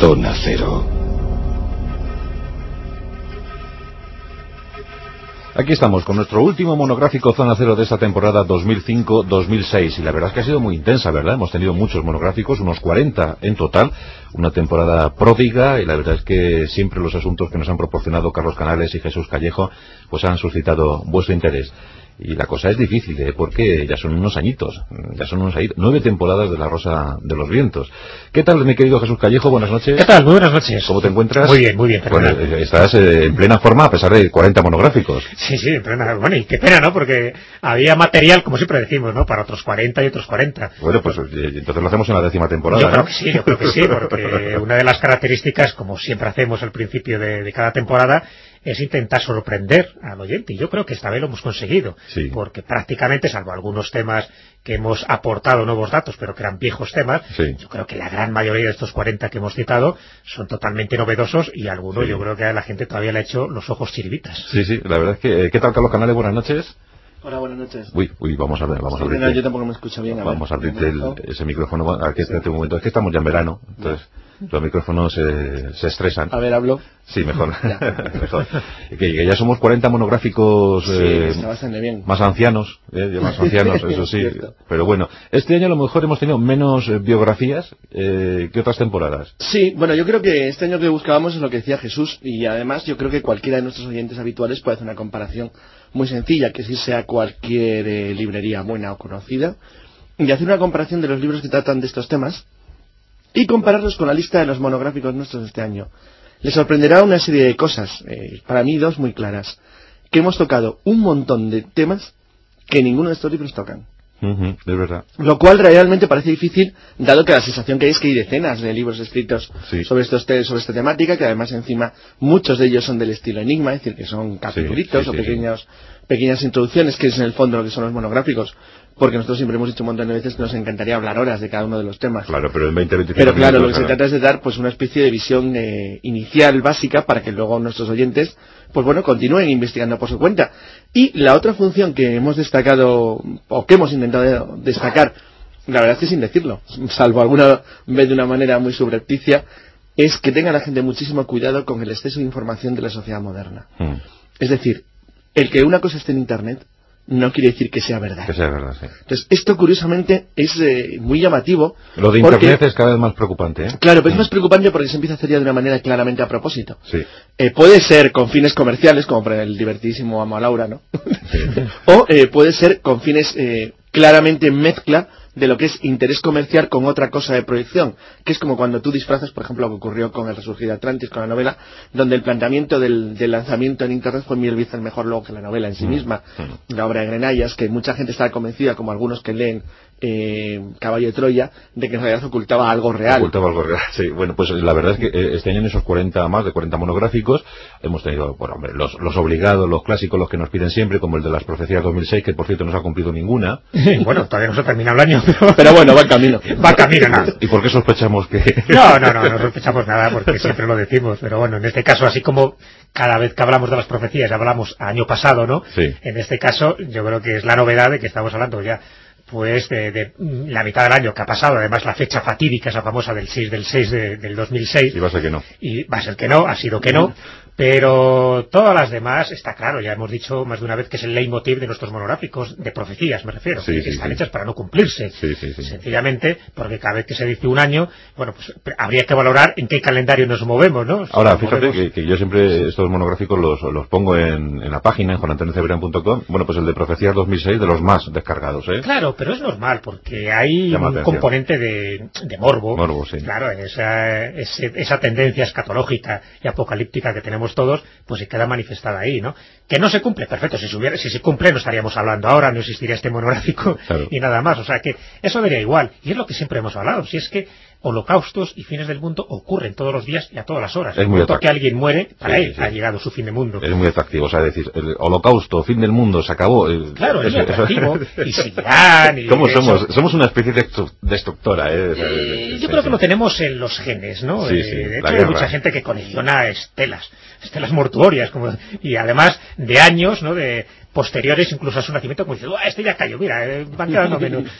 Zona Cero. Aquí estamos con nuestro último monográfico Zona Cero de esta temporada 2005-2006 y la verdad es que ha sido muy intensa, ¿verdad? Hemos tenido muchos monográficos, unos 40 en total, una temporada pródiga y la verdad es que siempre los asuntos que nos han proporcionado Carlos Canales y Jesús Callejo pues han suscitado vuestro interés. Y la cosa es difícil, ¿eh? porque ya son unos añitos, ya son unos añitos, nueve temporadas de La Rosa de los Vientos. ¿Qué tal, mi querido Jesús Callejo? Buenas noches. ¿Qué tal? Muy buenas noches. ¿Cómo te encuentras? Muy bien, muy bien. Bueno, eh, estás eh, en plena forma a pesar de 40 monográficos. Sí, sí, en plena- Bueno, y qué pena, ¿no? Porque había material, como siempre decimos, ¿no? Para otros 40 y otros 40. Bueno, pues eh, entonces lo hacemos en la décima temporada, Yo creo que sí, yo creo que sí, porque una de las características, como siempre hacemos al principio de, de cada temporada, es intentar sorprender al oyente. Y yo creo que esta vez lo hemos conseguido. Sí. Porque prácticamente, salvo algunos temas que hemos aportado nuevos datos, pero que eran viejos temas, Sí. yo creo que la gran mayoría de estos 40 que hemos citado son totalmente novedosos y algunos Sí. yo creo que a la gente todavía le ha hecho los ojos chiribitas. Sí, sí, la verdad es que... eh, ¿Qué tal, Carlos Canales? Buenas noches. Hola, buenas noches. Uy, uy, vamos a ver, vamos a abrirte. no, yo tampoco me escucho bien. a ver. Vamos a abrirte ese micrófono. Aquí, espérate un momento. Es que estamos ya en verano, entonces los micrófonos se, se estresan. A ver, hablo. Sí, mejor. Mejor. Que, que ya somos 40 monográficos Sí, eh, bien. más ancianos, eh, más ancianos, eso sí. Pero bueno, este año a lo mejor hemos tenido menos eh, biografías eh, que otras temporadas. Sí, bueno, yo creo que este año que buscábamos es lo que decía Jesús y además yo creo que cualquiera de nuestros oyentes habituales puede hacer una comparación muy sencilla, que es irse a cualquier eh, librería buena o conocida y hacer una comparación de los libros que tratan de estos temas y compararlos con la lista de los monográficos nuestros de este año. Les sorprenderá una serie de cosas, eh, para mí dos muy claras, que hemos tocado un montón de temas que ninguno de estos libros tocan. Es verdad. Lo cual realmente parece difícil, dado que la sensación que hay es que hay decenas de libros escritos Sí. sobre, estos sobre esta temática, que además encima muchos de ellos son del estilo enigma, es decir, que son capítulos sí, o pequeños, pequeñas introducciones, que es en el fondo lo que son los monográficos, porque nosotros siempre hemos dicho un montón de veces que nos encantaría hablar horas de cada uno de los temas. Claro, pero en 20, 25 Pero claro, lo que se trata es de dar pues una especie de visión eh, inicial, básica, para que luego nuestros oyentes, pues bueno, continúen investigando por su cuenta. Y la otra función que hemos destacado, o que hemos intentado destacar, la verdad es que sin decirlo, salvo alguna vez de una manera muy subrepticia, es que tenga la gente muchísimo cuidado con el exceso de información de la sociedad moderna. Mm, Es decir, el que una cosa esté en Internet no quiere decir que sea verdad. que sea verdad, sí. Entonces, esto curiosamente es eh, muy llamativo. Lo de porque- Internet es cada vez más preocupante, ¿eh? Claro, pero es más preocupante porque se empieza a hacer ya de una manera claramente a propósito. Sí. Eh, puede ser con fines comerciales, como para el divertidísimo Amo a Laura, ¿no? o eh, puede ser con fines eh, claramente mezcla de lo que es interés comercial con otra cosa de proyección, que es como cuando tú disfrazas, por ejemplo, lo que ocurrió con el resurgir de Atlantis, con la novela, donde el planteamiento del, del lanzamiento en Internet fue mil veces mejor luego que la novela en sí misma, la obra de Grenallas, que mucha gente estaba convencida, como algunos que leen eh, Caballo de Troya, de que en realidad ocultaba algo real. Ocultaba algo real, sí. Bueno, pues la verdad es que eh, este año en esos 40, más de 40 monográficos, hemos tenido, bueno, hombre, los, los obligados, los clásicos, los que nos piden siempre, como el de las profecías 2006, que por cierto no se ha cumplido ninguna. bueno, todavía no se ha terminado el año, pero, bueno, va en camino. va camino nada. ¿Y por qué sospechamos que...? No, no, no, no sospechamos nada porque siempre lo decimos, pero bueno, en este caso, así como cada vez que hablamos de las profecías hablamos año pasado, ¿no? Sí. En este caso, yo creo que es la novedad de que estamos hablando ya pues de, de, la mitad del año que ha pasado, además la fecha fatídica, esa famosa del 6 del 6 de- del 2006, Y va a ser que no. y va a ser que no, ha sido que no, pero todas las demás, está claro, ya hemos dicho más de una vez que es el leitmotiv de nuestros monográficos, de profecías me refiero, Sí, que sí, están sí. hechas para no cumplirse, sencillamente porque cada vez que se dice un año, bueno, pues habría que valorar en qué calendario nos movemos, ¿no? Si Ahora, fíjate movemos- que, que yo siempre estos monográficos los, los pongo en, en la página, en juanantoniocebrián.com. Bueno, pues el de Profecías 2006, de los más descargados, ¿eh? Claro, pero es normal, porque hay Llama un atención. componente de, de morbo. Morbo, sí. Claro, esa, ese- esa tendencia escatológica y apocalíptica que tenemos todos, pues se queda manifestada ahí, ¿no? Que no se cumple, perfecto, si se, hubiera- si se cumple no estaríamos hablando ahora, no existiría este monográfico Claro. y nada más. O sea que eso daría igual. Y es lo que siempre hemos hablado, si es que holocaustos y fines del mundo ocurren todos los días y a todas las horas. Es el muy que alguien muere, para Sí, él sí. ha llegado su fin de mundo. Es muy atractivo, o sea, decir, el holocausto, fin del mundo, se acabó. eh, Claro, es muy atractivo. Y seguirán. Y ¿Cómo somos? Somos una especie de destru- destructora, ¿eh? Eh, yo creo que lo tenemos en los genes, ¿no? Sí, Eh, de hecho, hay mucha gente que colecciona estelas, estelas mortuorias, como, y además de años, ¿no? De posteriores incluso a su nacimiento, como dice, "Uah, este ya cayó, mira, eh, van quedando menos.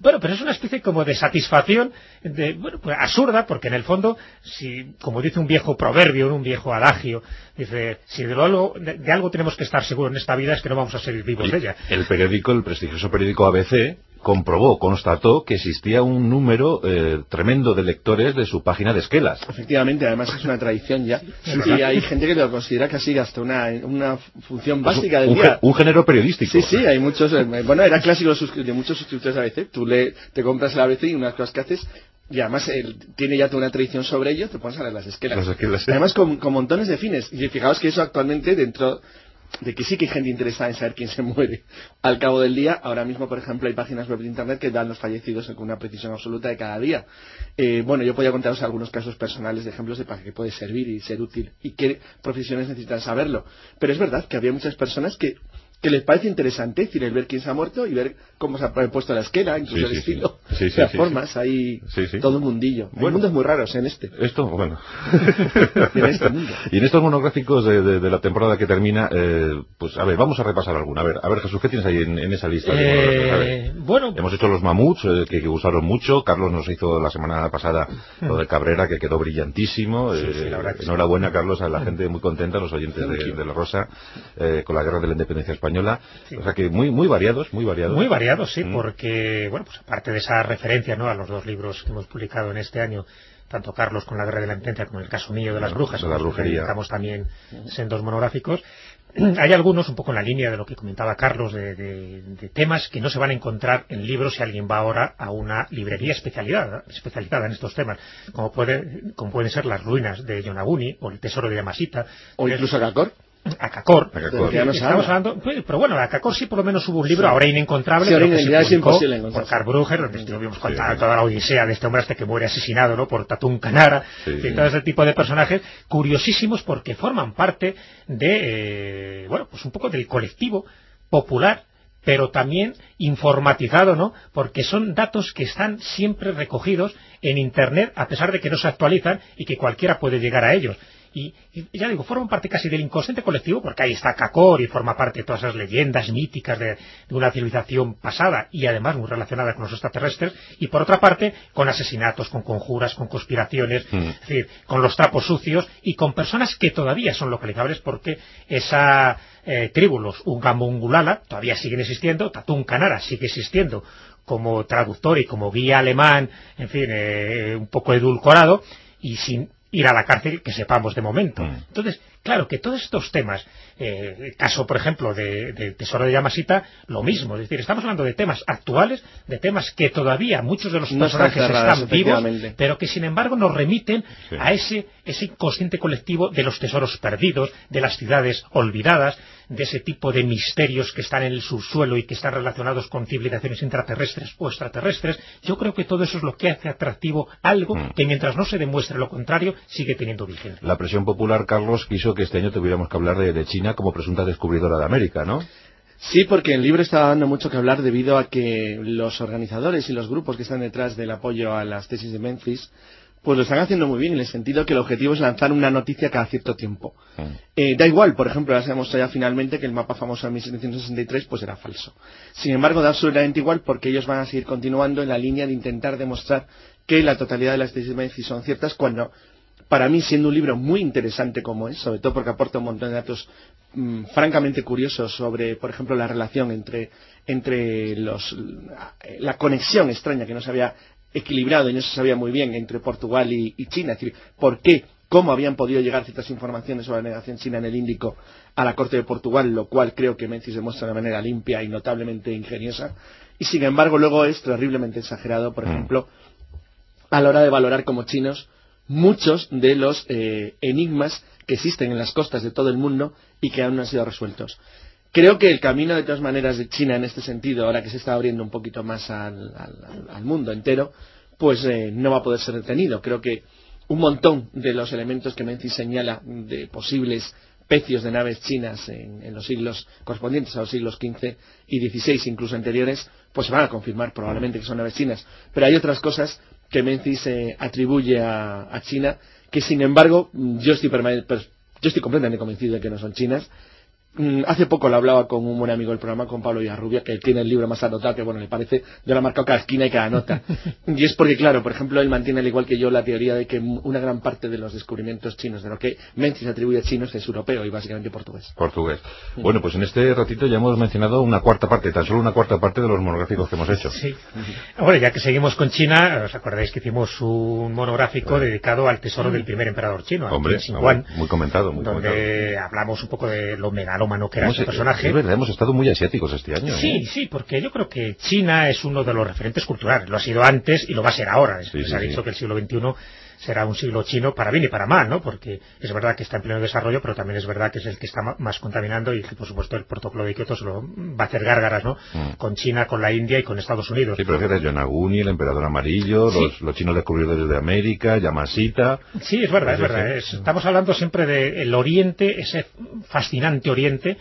Bueno, pero es una especie como de satisfacción de, bueno, pues absurda, porque en el fondo, si, como dice un viejo proverbio, un viejo adagio, dice, si de algo, de, algo tenemos que estar seguros en esta vida es que no vamos a seguir vivos de ella. El periódico, el prestigioso periódico ABC, comprobó, constató que existía un número eh, tremendo de lectores de su página de esquelas. Efectivamente, además es una tradición ya. y hay gente que lo considera casi hasta una, una función pues básica del día. Un género periodístico. Sí, sí, hay muchos, eh, bueno, era clásico de muchos suscriptores de ABC. Tú le, te compras el ABC y unas cosas que haces y además él tiene ya toda una tradición sobre ello, te pones a leer las esquelas. Además con, con, montones de fines. Y fijaos que eso actualmente dentro de que sí que hay gente interesada en saber quién se muere al cabo del día. Ahora mismo, por ejemplo, hay páginas web de Internet que dan los fallecidos con una precisión absoluta de cada día. Eh, bueno, yo podría contaros algunos casos personales de ejemplos de para qué puede servir y ser útil y qué profesiones necesitan saberlo. Pero es verdad que había muchas personas que que les parece interesante, es decir, el ver quién se ha muerto y ver cómo se ha puesto la esquela, incluso el estilo, las formas, hay todo un mundillo. Hay mundos muy raros en este. Esto, bueno. Este y en estos monográficos de, la temporada que termina, eh, pues a ver, vamos a repasar alguna. A ver, a ver Jesús, ¿qué tienes ahí en, esa lista? Eh, bueno. Hemos hecho los mamuts, eh, que, gustaron mucho. Carlos nos hizo la semana pasada lo de Cabrera, que quedó brillantísimo. enhorabuena, Carlos, a la gente muy contenta, los oyentes de, de, La Rosa, con la guerra de la independencia española o sea que muy, muy variados, muy variados. Muy variados, sí, mm. porque, bueno, pues aparte de esa referencia, ¿no?, a los dos libros que hemos publicado en este año, tanto Carlos con la guerra de la intendencia como el caso mío de las brujas, de la brujería. estamos también en dos monográficos. Hay algunos, un poco en la línea de lo que comentaba Carlos, de, temas que no se van a encontrar en libros si alguien va ahora a una librería especializada, especializada en estos temas, como, puede, como pueden ser las ruinas de Yonaguni o el tesoro de Yamasita. O incluso Gakor. Acacor, estamos hablando, pues, pero bueno, Acacor sí por lo menos hubo un libro, ahora inencontrable, pero que se es imposible por Carl Brugger, donde estuvimos contando toda la odisea de este hombre hasta que muere asesinado, ¿no? Por Tatún Canara, y todo ese tipo de personajes curiosísimos porque forman parte de, eh, bueno, pues un poco del colectivo popular pero también informatizado, ¿no? Porque son datos que están siempre recogidos en Internet, a pesar de que no se actualizan y que cualquiera puede llegar a ellos. Y, ya digo, forman parte casi del inconsciente colectivo, porque ahí está Cacor y forma parte de todas esas leyendas míticas de, una civilización pasada y además muy relacionada con los extraterrestres, y por otra parte con asesinatos, con conjuras, con conspiraciones, mm. es decir, con los trapos sucios y con personas que todavía son localizables porque esa eh, tribu, los Ungamungulala, todavía siguen existiendo, Tatún Canara sigue existiendo como traductor y como guía alemán, en fin, eh, un poco edulcorado, y sin ir a la cárcel que sepamos de momento. Mm. Entonces, claro que todos estos temas, eh, el caso por ejemplo de, Tesoro de Yamasita, lo mismo, es decir, estamos hablando de temas actuales, de temas que todavía muchos de los personajes están vivos, pero que sin embargo nos remiten a ese, ese inconsciente colectivo de los tesoros perdidos, de las ciudades olvidadas, de ese tipo de misterios que están en el subsuelo y que están relacionados con civilizaciones intraterrestres o extraterrestres, yo creo que todo eso es lo que hace atractivo algo mm. que mientras no se demuestre lo contrario, sigue teniendo vigencia. La presión popular, Carlos, quiso que este año tuviéramos que hablar de, China como presunta descubridora de América, ¿no? Sí, porque el libro está dando mucho que hablar debido a que los organizadores y los grupos que están detrás del apoyo a las tesis de Memphis pues lo están haciendo muy bien en el sentido que el objetivo es lanzar una noticia cada cierto tiempo. Mm. Eh, da igual, por ejemplo, ya sabemos ya finalmente que el mapa famoso de 1763 pues era falso. Sin embargo, da absolutamente igual porque ellos van a seguir continuando en la línea de intentar demostrar que la totalidad de las tesis de son ciertas cuando para mí siendo un libro muy interesante como es, sobre todo porque aporta un montón de datos mm, francamente curiosos sobre, por ejemplo, la relación entre, entre los, la conexión extraña que no se había equilibrado y no se sabía muy bien entre Portugal y, China, es decir, por qué, cómo habían podido llegar ciertas informaciones sobre la negación china en el Índico a la corte de Portugal, lo cual creo que Menzies demuestra de manera limpia y notablemente ingeniosa, y sin embargo luego es terriblemente exagerado, por mm. ejemplo, a la hora de valorar como chinos muchos de los eh, enigmas que existen en las costas de todo el mundo y que aún no han sido resueltos. Creo que el camino, de todas maneras, de China en este sentido, ahora que se está abriendo un poquito más al, mundo entero, pues eh, no va a poder ser detenido. Creo que un montón de los elementos que Menzies señala de posibles pecios de naves chinas en, los siglos correspondientes a los siglos XV y XVI, incluso anteriores, pues se van a confirmar probablemente que son naves chinas. Pero hay otras cosas que Menzies eh, atribuye a, China que, sin embargo, yo estoy, yo estoy completamente convencido de que no son chinas hace poco lo hablaba con un buen amigo del programa, con Pablo Villarrubia, que tiene el libro más anotado, que bueno, le parece, yo lo he marcado cada esquina y cada nota. y es porque, claro, por ejemplo, él mantiene, al igual que yo, la teoría de que una gran parte de los descubrimientos chinos, de lo que Menzies atribuye a chinos, es europeo y básicamente portugués. Portugués. Bueno, pues en este ratito ya hemos mencionado una cuarta parte, tan solo una cuarta parte de los monográficos que hemos hecho. Sí. Bueno, ya que seguimos con China, os acordáis que hicimos un monográfico dedicado al tesoro del primer emperador chino, hombre, muy comentado, muy donde hablamos un poco de lo megalómano que era ese personaje. Es verdad, hemos estado muy asiáticos este año. Sí, ¿eh? sí, porque yo creo que China es uno de los referentes culturales. Lo ha sido antes y lo va a ser ahora. Se ha dicho que el siglo XXI será un siglo chino para bien y para mal, ¿no? Porque es verdad que está en pleno desarrollo, pero también es verdad que es el que está más contaminando y que, por supuesto, el protocolo de Kioto se lo va a hacer gárgaras, ¿no? Mm. Con China, con la India y con Estados Unidos. Sí, pero fíjate, Yonaguni, el emperador amarillo, los, chinos descubridores de América, Yamashita. Sí, es verdad, es verdad. estamos hablando siempre del Oriente, ese fascinante Oriente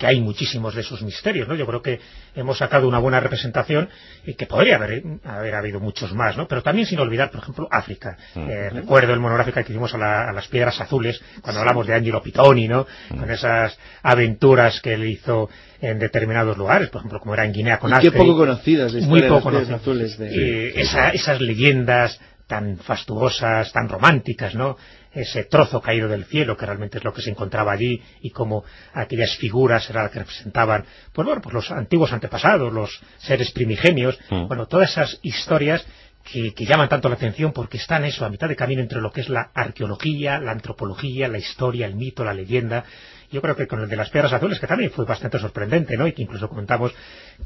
que hay muchísimos de esos misterios, ¿no? Yo creo que hemos sacado una buena representación y que podría haber, haber habido muchos más, ¿no? Pero también sin olvidar, por ejemplo, África. Eh, recuerdo el monográfico que hicimos a, las piedras azules, cuando hablamos de Angelo Pitoni, ¿no? Con esas aventuras que él hizo en determinados lugares, por ejemplo, como era en Guinea con poco conocidas, muy poco conocidas. azules. De... esas leyendas tan fastuosas, tan románticas, ¿no? Ese trozo caído del cielo, que realmente es lo que se encontraba allí, y cómo aquellas figuras eran las que representaban, pues bueno, pues los antiguos antepasados, los seres primigenios, mm. bueno, todas esas historias que, que, llaman tanto la atención porque están eso, a mitad de camino entre lo que es la arqueología, la antropología, la historia, el mito, la leyenda, yo creo que con el de las piedras azules, que también fue bastante sorprendente, ¿no? Y que incluso comentamos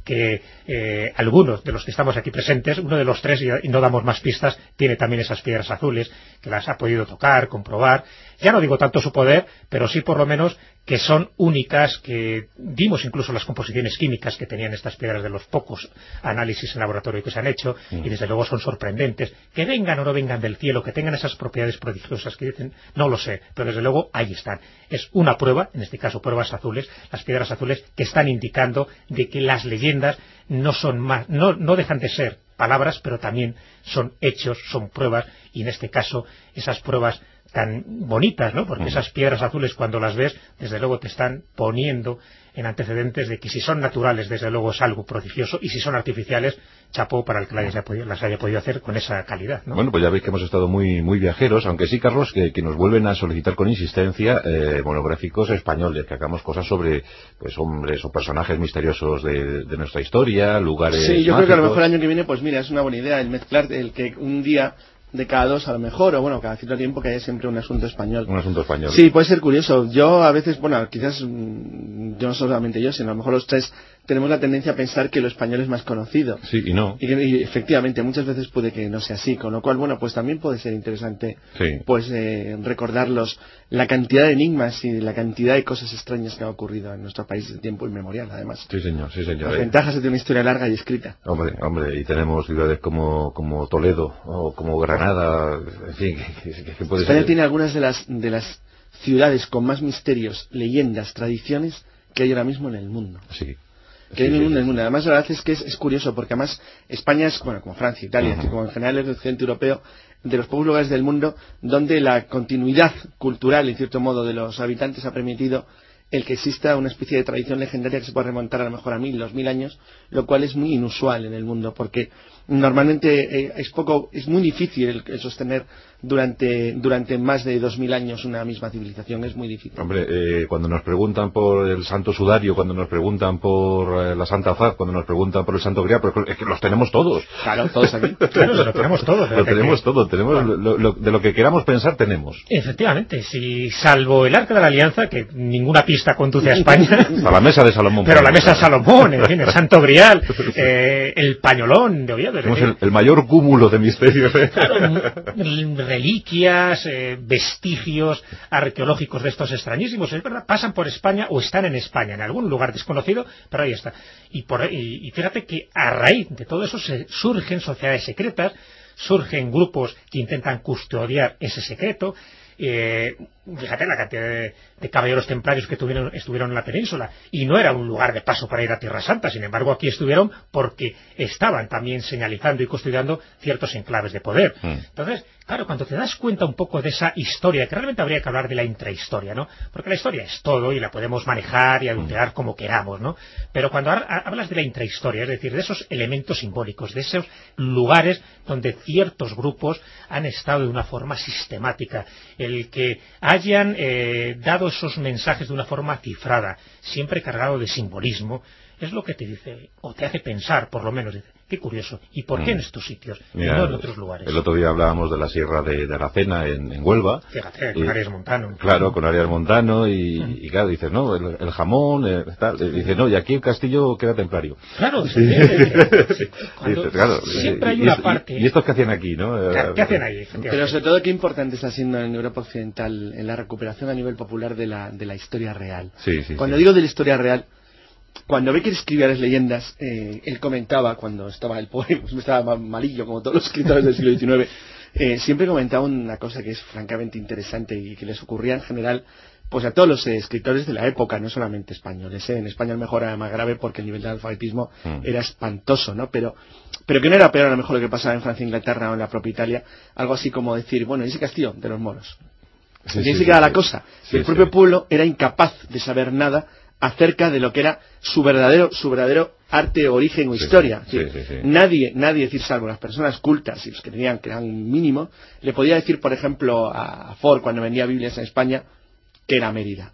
que eh, algunos de los que estamos aquí presentes, uno de los tres, y no damos más pistas, tiene también esas piedras azules, que las ha podido tocar, comprobar. Ya no digo tanto su poder, pero sí por lo menos que son únicas, que dimos incluso las composiciones químicas que tenían estas piedras de los pocos análisis en laboratorio que se han hecho, y desde luego son sorprendentes. Que vengan o no vengan del cielo, que tengan esas propiedades prodigiosas que dicen, no lo sé, pero desde luego ahí están. Es una prueba, en este caso pruebas azules, las piedras azules que están indicando de que las leyendas no son más, no, no dejan de ser palabras, pero también son hechos, son pruebas, y en este caso esas pruebas tan bonitas, ¿no? Porque esas piedras azules cuando las ves, desde luego te están poniendo en antecedentes de que si son naturales, desde luego es algo prodigioso, y si son artificiales, chapó para el que las haya podido, las haya podido hacer con esa calidad. ¿no? Bueno, pues ya veis que hemos estado muy muy viajeros, aunque sí, Carlos, que, nos vuelven a solicitar con insistencia eh, monográficos españoles, que hagamos cosas sobre pues hombres o personajes misteriosos de, nuestra historia, lugares Sí, yo creo que a lo mejor el año que viene, pues mira, es una buena idea el mezclar, el que un día de cada dos a lo mejor, o bueno, cada cierto tiempo que haya siempre un asunto español. Un asunto español. Sí, puede ser curioso. Yo a veces, bueno, quizás mm, yo no solamente yo, sino a lo mejor los tres tenemos la tendencia a pensar que lo español es más conocido. Sí, y no. Y, efectivamente, muchas veces puede que no sea así, con lo cual, bueno, pues también puede ser interesante, pues, eh, recordarlos la cantidad de enigmas y la cantidad de cosas extrañas que ha ocurrido en nuestro país de tiempo inmemorial, además. Sí, señor, sí, señor. Las ventajas de una historia larga y escrita. Hombre, hombre, y tenemos ciudades como, como Toledo o como Granada, en fin, que, puede España tiene algunas de las, de las ciudades con más misterios, leyendas, tradiciones que hay ahora mismo en el mundo. Sí que hay en el mundo. Además, la verdad es que es, curioso, porque además España es, bueno, como Francia, Italia, como en general el occidente europeo, de los pocos lugares del mundo donde la continuidad cultural, en cierto modo, de los habitantes ha permitido el que exista una especie de tradición legendaria que se puede remontar a lo mejor a mil, dos mil años, lo cual es muy inusual en el mundo, porque normalmente eh, es poco, es muy difícil el, sostener durante, durante más de dos mil años una misma civilización, es muy difícil. Hombre, eh, cuando nos preguntan por el Santo Sudario, cuando nos preguntan por eh, la Santa Faz, cuando nos preguntan por el Santo Grial, es que los tenemos todos. Claro, todos aquí. lo tenemos todos. Lo tenemos todo, tenemos de lo que queramos pensar tenemos. Efectivamente, si salvo el Arca de la Alianza, que ninguna pista conduce a España. a la mesa de Salomón. Pero la mesa de Salomón, en fin, el Santo Grial, el pañolón de Oviedo tenemos el, mayor cúmulo de misterios. ¿eh? reliquias, eh, vestigios arqueológicos de estos extrañísimos, es verdad, pasan por España o están en España, en algún lugar desconocido, pero ahí está. Y, por, y, fíjate que a raíz de todo eso se surgen sociedades secretas, surgen grupos que intentan custodiar ese secreto, eh, fíjate la cantidad de, caballeros templarios que tuvieron, estuvieron en la península, y no era un lugar de paso para ir a Tierra Santa, sin embargo aquí estuvieron porque estaban también señalizando y custodiando ciertos enclaves de poder. Mm. Entonces, claro, cuando te das cuenta un poco de esa historia, que realmente habría que hablar de la intrahistoria, ¿no? Porque la historia es todo y la podemos manejar y adulterar mm. como queramos, ¿no? Pero cuando hablas de la intrahistoria, es decir, de esos elementos simbólicos, de esos lugares donde ciertos grupos han estado de una forma sistemática, el que hayan eh, dado esos mensajes de una forma cifrada, siempre cargado de simbolismo, es lo que te dice, o te hace pensar, por lo menos, qué curioso, ¿y por qué en mm. estos sitios y no en otros lugares? El otro día hablábamos de la Sierra de, de Aracena en, en, Huelva. Fíjate, con Arias Montano. Claro, con Arias Montano, y, mm. y claro, dices, no, el, jamón, eh, tal, dice, no, y aquí el castillo queda templario. Claro, claro siempre hay una parte... ¿Y estos qué hacían aquí, no? ¿Qué, hacen ahí? Pero sobre todo, qué importante está siendo en Europa Occidental en la recuperación a nivel popular de la, de la historia real. Sí, sí, Cuando digo de la historia real, cuando Becker escribía las leyendas, eh, él comentaba, cuando estaba el poema, estaba malillo como todos los escritores del siglo XIX, eh, siempre comentaba una cosa que es francamente interesante y que les ocurría en general pues a todos los escritores de la época, no solamente españoles. ¿eh? En España a lo mejor era más grave porque el nivel de analfabetismo mm. era espantoso, ¿no? Pero, pero que no era peor a lo mejor lo que pasaba en Francia, Inglaterra o en la propia Italia. Algo así como decir, bueno, ese castillo de los moros. y ahí se queda la cosa. el propio pueblo era incapaz de saber nada acerca de lo que era su verdadero, su verdadero arte, origen o historia. nadie, nadie, decir, salvo las personas cultas y los que tenían que eran mínimo, le podía decir, por ejemplo, a Ford cuando vendía Biblias en España, que era Mérida,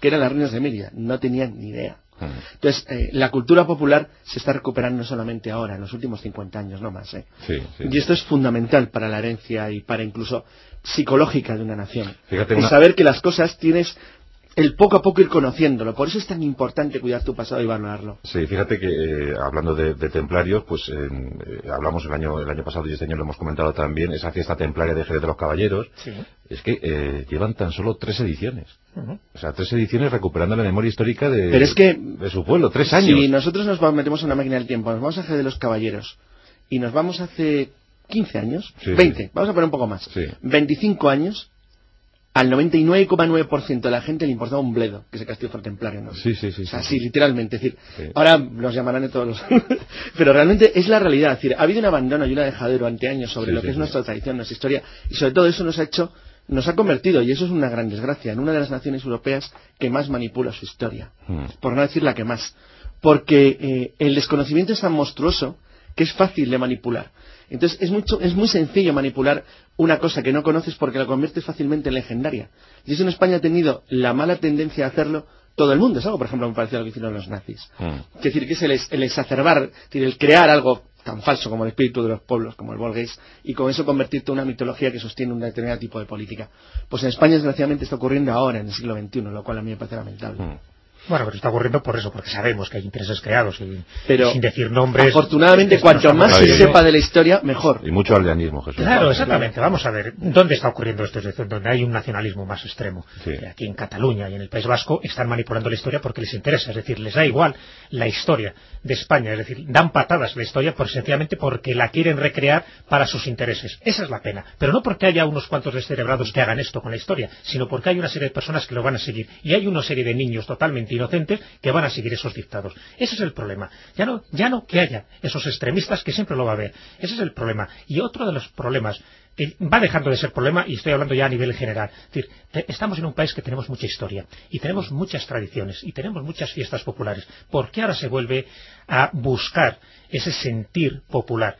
que eran las ruinas de Mérida. No tenían ni idea. Ah. Entonces, eh, la cultura popular se está recuperando no solamente ahora, en los últimos 50 años, no más. ¿eh? y esto es fundamental para la herencia y para incluso psicológica de una nación. Fíjate, saber que las cosas tienes el poco a poco ir conociéndolo. Por eso es tan importante cuidar tu pasado y valorarlo. Sí, fíjate que eh, hablando de, templarios, pues eh, hablamos el año, el año pasado y este año lo hemos comentado también, esa fiesta templaria de Jerez de los Caballeros. Es que eh, llevan tan solo tres ediciones. O sea, tres ediciones recuperando la memoria histórica de, de su pueblo, tres años. Si nosotros nos metemos en una máquina del tiempo, nos vamos a Jerez de los Caballeros y nos vamos hace 15 años, 20, vamos a poner un poco más, 25 años, al 99,9% de la gente le importaba un bledo que ese castillo fuera templario. ¿no? Sí, sí, sí. O sea, sí, literalmente. Es decir, ahora nos llamarán de todos los... Pero realmente es la realidad. Es decir, ha habido un abandono y una dejadero ante años sobre lo que es nuestra tradición, nuestra historia, y sobre todo eso nos ha hecho, nos ha convertido, y eso es una gran desgracia, en una de las naciones europeas que más manipula su historia. Hmm. Por no decir la que más. Porque eh, el desconocimiento es tan monstruoso que es fácil de manipular. Entonces es, mucho, es muy sencillo manipular una cosa que no conoces porque la conviertes fácilmente en legendaria. Y eso en España ha tenido la mala tendencia a hacerlo todo el mundo. Es algo, por ejemplo, me parecido a lo que hicieron los nazis. Mm. Es decir, que es el, exacerbar, el crear algo tan falso como el espíritu de los pueblos, como el Volgués, y con eso convertirte en una mitología que sostiene un determinado tipo de política. Pues en España, desgraciadamente, está ocurriendo ahora, en el siglo XXI, lo cual a mí me parece lamentable. Mm. Bueno, pero está ocurriendo por eso, porque sabemos que hay intereses creados y pero, sin decir nombres. Afortunadamente, cuanto más se sepa de la historia, mejor. Y mucho aldeanismo, Jesús. Claro, exactamente. Vamos a ver, ¿dónde está ocurriendo esto? Es decir, donde hay un nacionalismo más extremo. Aquí en Cataluña y en el País Vasco están manipulando la historia porque les interesa, es decir, les da igual la historia de España, es decir, dan patadas la historia por, sencillamente porque la quieren recrear para sus intereses. Esa es la pena. Pero no porque haya unos cuantos descerebrados que hagan esto con la historia, sino porque hay una serie de personas que lo van a seguir. Y hay una serie de niños totalmente inocentes que van a seguir esos dictados. Ese es el problema. Ya no, ya no que haya esos extremistas que siempre lo va a haber. Ese es el problema. Y otro de los problemas que va dejando de ser problema, y estoy hablando ya a nivel general. Es decir, estamos en un país que tenemos mucha historia, y tenemos muchas tradiciones, y tenemos muchas fiestas populares. ¿Por qué ahora se vuelve a buscar ese sentir popular?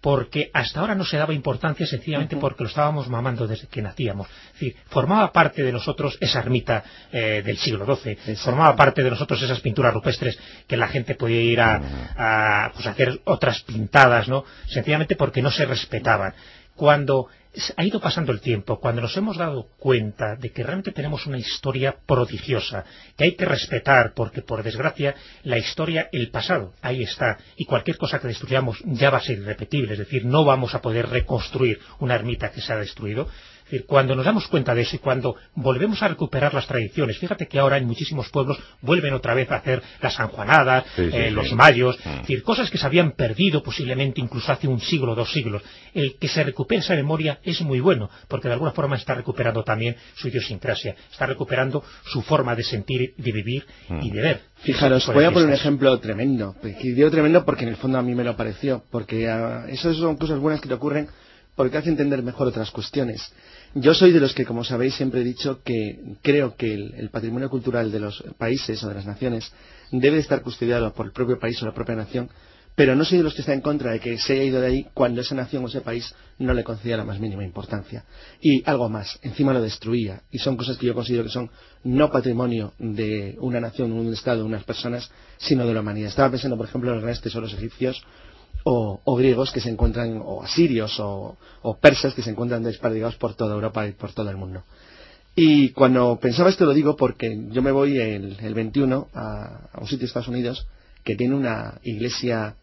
Porque hasta ahora no se daba importancia sencillamente porque lo estábamos mamando desde que nacíamos. Es decir, formaba parte de nosotros esa ermita eh, del siglo XII, formaba parte de nosotros esas pinturas rupestres que la gente podía ir a, pues, hacer otras pintadas, ¿no? Sencillamente porque no se respetaban. Cuando ha ido pasando el tiempo, cuando nos hemos dado cuenta de que realmente tenemos una historia prodigiosa, que hay que respetar, porque por desgracia la historia, el pasado, ahí está, y cualquier cosa que destruyamos ya va a ser irrepetible, es decir, no vamos a poder reconstruir una ermita que se ha destruido, Es decir, cuando nos damos cuenta de eso y cuando volvemos a recuperar las tradiciones, fíjate que ahora en muchísimos pueblos vuelven otra vez a hacer las sanjuanadas, eh, los mayos, mm. es decir, cosas que se habían perdido posiblemente incluso hace un siglo, dos siglos. El que se recupere esa memoria es muy bueno, porque de alguna forma está recuperando también su idiosincrasia, está recuperando su forma de sentir, de vivir y de ver. Fijaros, voy a poner un ejemplo tremendo. Digo tremendo porque en el fondo a mí me lo pareció, porque uh, esas son cosas buenas que te ocurren porque hace entender mejor otras cuestiones. Yo soy de los que, como sabéis, siempre he dicho que creo que el, patrimonio cultural de los países o de las naciones debe estar custodiado por el propio país o la propia nación, pero no soy de los que está en contra de que se haya ido de ahí cuando esa nación o ese país no le concedía la más mínima importancia. Y algo más, encima lo destruía. Y son cosas que yo considero que son no patrimonio de una nación, un Estado, unas personas, sino de la humanidad. Estaba pensando, por ejemplo, en los restos o los egipcios o, griegos que se encuentran, o asirios o, persas que se encuentran desperdigados por toda Europa y por todo el mundo. Y cuando pensaba esto lo digo porque yo me voy el, el 21 a, a, un sitio de Estados Unidos que tiene una iglesia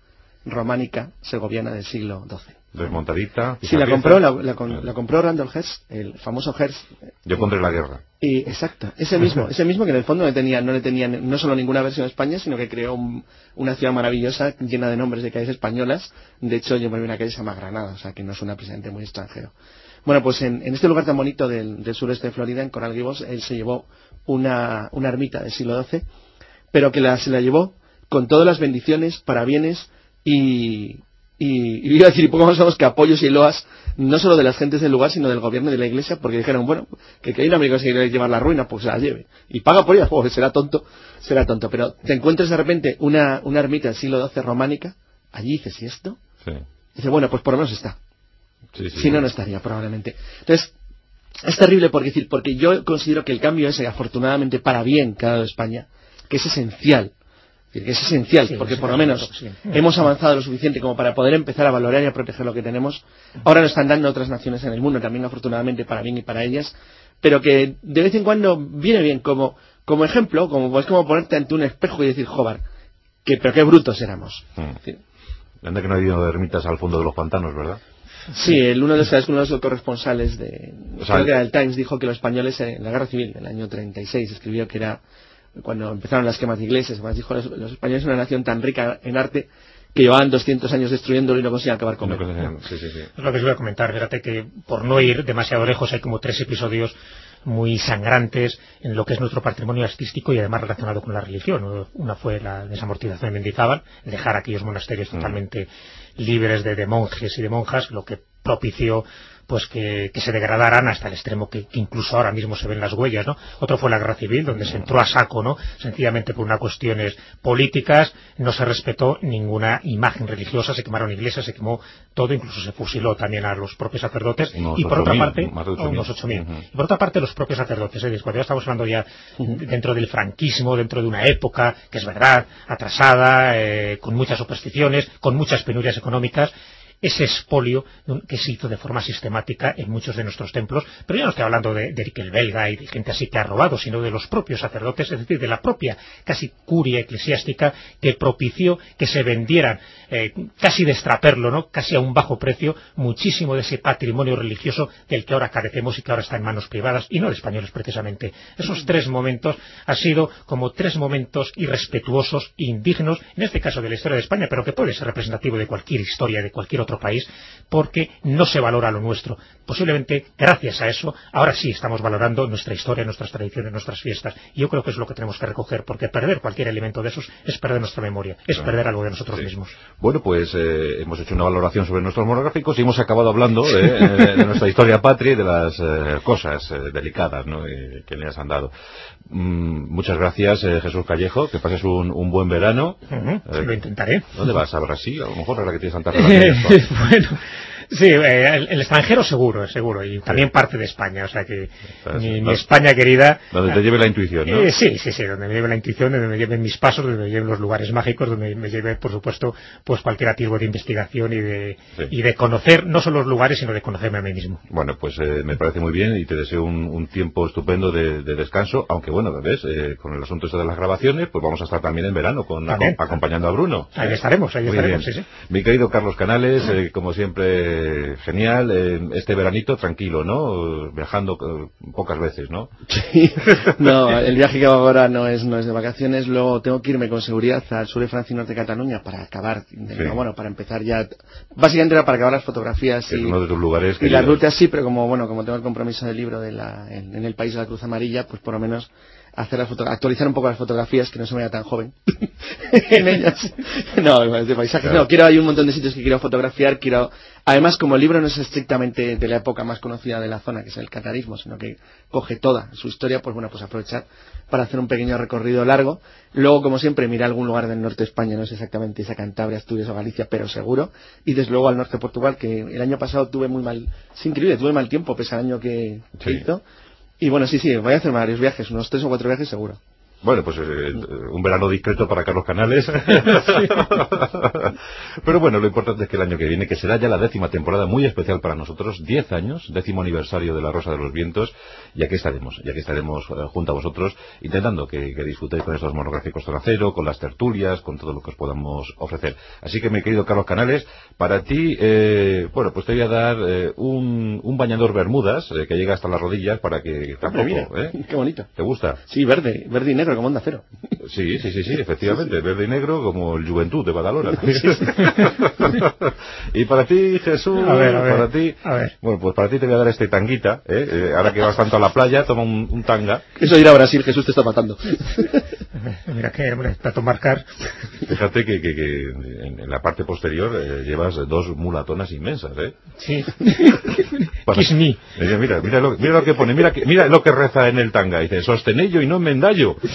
románica segoviana del siglo XII desmontadita. Sí, la compró, la, compró Randall Hearst, el famoso Hearst. Yo pondré la guerra. Y, exacto, ese mismo, ese mismo que en el fondo no le tenía, no le tenía no solo ninguna versión de España, sino que creó una ciudad maravillosa llena de nombres de calles españolas. De hecho, yo me vi una calle que se llama Granada, o sea que no es una presidente muy extranjero. Bueno, pues en, este lugar tan bonito del, sureste de Florida, en Coral Gables, él se llevó una, una ermita del siglo XII, pero que la, se la llevó con todas las bendiciones, parabienes y, y, iba a decir, y poco más o que apoyos y loas, no solo de las gentes del lugar, sino del gobierno de la iglesia, porque dijeron, bueno, que, que hay un amigo que se quiere llevar la ruina, pues se la lleve. Y paga por ella, pues será tonto, será tonto. Pero te encuentras de repente una, una ermita del siglo XII románica, allí dices, ¿y esto? Sí. Dice, bueno, pues por lo menos está. si no, no estaría, probablemente. Entonces, es terrible porque, decir, porque yo considero que el cambio ese, afortunadamente para bien que ha dado España, que es esencial es esencial, porque por lo menos hemos avanzado lo suficiente como para poder empezar a valorar y a proteger lo que tenemos. Ahora lo están dando otras naciones en el mundo, también afortunadamente para bien y para ellas, pero que de vez en cuando viene bien como, como ejemplo, como es como ponerte ante un espejo y decir, joder, que, pero qué brutos éramos. Hmm. Anda que no ha habido ermitas al fondo de los pantanos, ¿verdad? Sí, el, uno, de, uno de los corresponsales de, del Times dijo que los españoles en la guerra civil del año 36 escribió que era cuando empezaron las quemas de iglesias, además dijo, los, los españoles son una nación tan rica en arte que llevaban 200 años destruyéndolo y no consiguen acabar con él. Sí, sí, sí. Es lo que os voy a comentar. Fíjate que por no ir demasiado lejos hay como tres episodios muy sangrantes en lo que es nuestro patrimonio artístico y además relacionado con la religión. Una fue la desamortización de Mendizábal, dejar aquellos monasterios mm. totalmente libres de, de monjes y de monjas, lo que propició pues que, se degradaran hasta el extremo que, incluso ahora mismo se ven las huellas, ¿no? Otro fue la guerra civil, donde se entró a saco, ¿no? Sencillamente por unas cuestiones políticas, no se respetó ninguna imagen religiosa, se quemaron iglesias, se quemó todo, incluso se fusiló también a los propios sacerdotes, y por otra parte, unos 8.000. Y por otra parte, los propios sacerdotes, ¿eh? cuando ya estamos hablando ya dentro del franquismo, dentro de una época, que es verdad, atrasada, eh, con muchas supersticiones, con muchas penurias económicas, ese expolio que se hizo de forma sistemática en muchos de nuestros templos, pero ya no estoy hablando de, de el belga y de gente así que ha robado, sino de los propios sacerdotes, es decir, de la propia casi curia eclesiástica que propició que se vendieran eh, casi de extraperlo, ¿no? casi a un bajo precio, muchísimo de ese patrimonio religioso del que ahora carecemos y que ahora está en manos privadas, y no de españoles precisamente. Esos tres momentos han sido como tres momentos irrespetuosos, indignos, en este caso de la historia de España, pero que puede ser representativo de cualquier historia, de cualquier otro país porque no se valora lo nuestro. Posiblemente, gracias a eso, ahora sí estamos valorando nuestra historia, nuestras tradiciones, nuestras fiestas. Y yo creo que es lo que tenemos que recoger, porque perder cualquier elemento de esos es perder nuestra memoria, es perder algo de nosotros mismos. Bueno, pues eh, hemos hecho una valoración sobre nuestros monográficos y hemos acabado hablando eh, de nuestra historia patria y de las eh, cosas delicadas que le han dado. Mm, muchas gracias, Jesús Callejo, que pases un, buen verano. lo intentaré. ¿Dónde vas? ¿A Brasil? A lo mejor la que tienes tantas relaciones. bueno, sí, eh, el, extranjero seguro, seguro, y también parte de España, o sea que mi, España querida... Donde te lleve la intuición, ¿no? Eh, sí, sí, sí, donde me lleve la intuición, donde me lleven mis pasos, donde me lleven los lugares mágicos, donde me lleve, por supuesto, pues cualquier atisbo de investigación y de, y de conocer no solo los lugares, sino de conocerme a mí mismo. Bueno, pues eh, me parece muy bien y te deseo un, tiempo estupendo de, descanso, aunque bueno, ¿ves? con el asunto este de las grabaciones, pues vamos a estar también en verano con, acompañando a Bruno. Ahí estaremos, ahí estaremos, sí, sí. Mi querido Carlos Canales, como siempre eh, genial. Eh, este veranito tranquilo, ¿no? Viajando eh, pocas veces, ¿no? Sí. No, el viaje que hago ahora no es, no es de vacaciones. Luego tengo que irme con seguridad al sur de Francia y norte de Cataluña para acabar, bueno, para empezar ya. Básicamente era para acabar las fotografías y, uno de tus lugares y las rutas sí, pero como bueno, como tengo el compromiso del libro de la, en el país de la Cruz Amarilla, pues por lo menos hacer las actualizar un poco las fotografías, que no se me vea tan joven en ellas. No, de paisajes. No, quiero, hay un montón de sitios que quiero fotografiar, quiero... Además, como el libro no es estrictamente de la época más conocida de la zona, que es el catarismo, sino que coge toda su historia, pues bueno, pues aprovechar para hacer un pequeño recorrido largo. Luego, como siempre, mirar algún lugar del norte de España, no es exactamente esa Cantabria, Asturias o Galicia, pero seguro. Y desde luego al norte de Portugal, que el año pasado tuve muy mal, es increíble, tuve mal tiempo, pese al año que hizo y bueno, sí, sí, voy a hacer varios viajes, unos tres o cuatro viajes seguro. Bueno, pues eh, un verano discreto para Carlos Canales. Pero bueno, lo importante es que el año que viene, que será ya la décima temporada muy especial para nosotros, diez años, décimo aniversario de La Rosa de los Vientos, y aquí estaremos, y aquí estaremos eh, junto a vosotros, intentando que, disfrutéis con estos monográficos acero, con las tertulias, con todo lo que os podamos ofrecer. Así que, mi querido Carlos Canales, para ti, eh, bueno, pues te voy a dar un, bañador Bermudas que llega hasta las rodillas para que tampoco, Qué bonito. ¿Te gusta? Sí, verde, verde y negro como onda cero. Sí, sí, sí, sí, efectivamente, verde y negro como el Juventud de Badalona. y para ti, Jesús, a ver, para ti, bueno, pues para ti te voy a dar este tanguita, ¿eh? ¿eh? ahora que vas tanto a la playa, toma un, tanga. Eso ir a Brasil, Jesús te está matando. Mira que, hombre, para marcar. Fíjate que, que, en, la parte posterior eh, llevas dos mulatonas inmensas, ¿eh? Sí. Mira, mira, lo, mira lo que pone, mira, mira lo que reza en el tanga, dice, sostenello y no mendallo.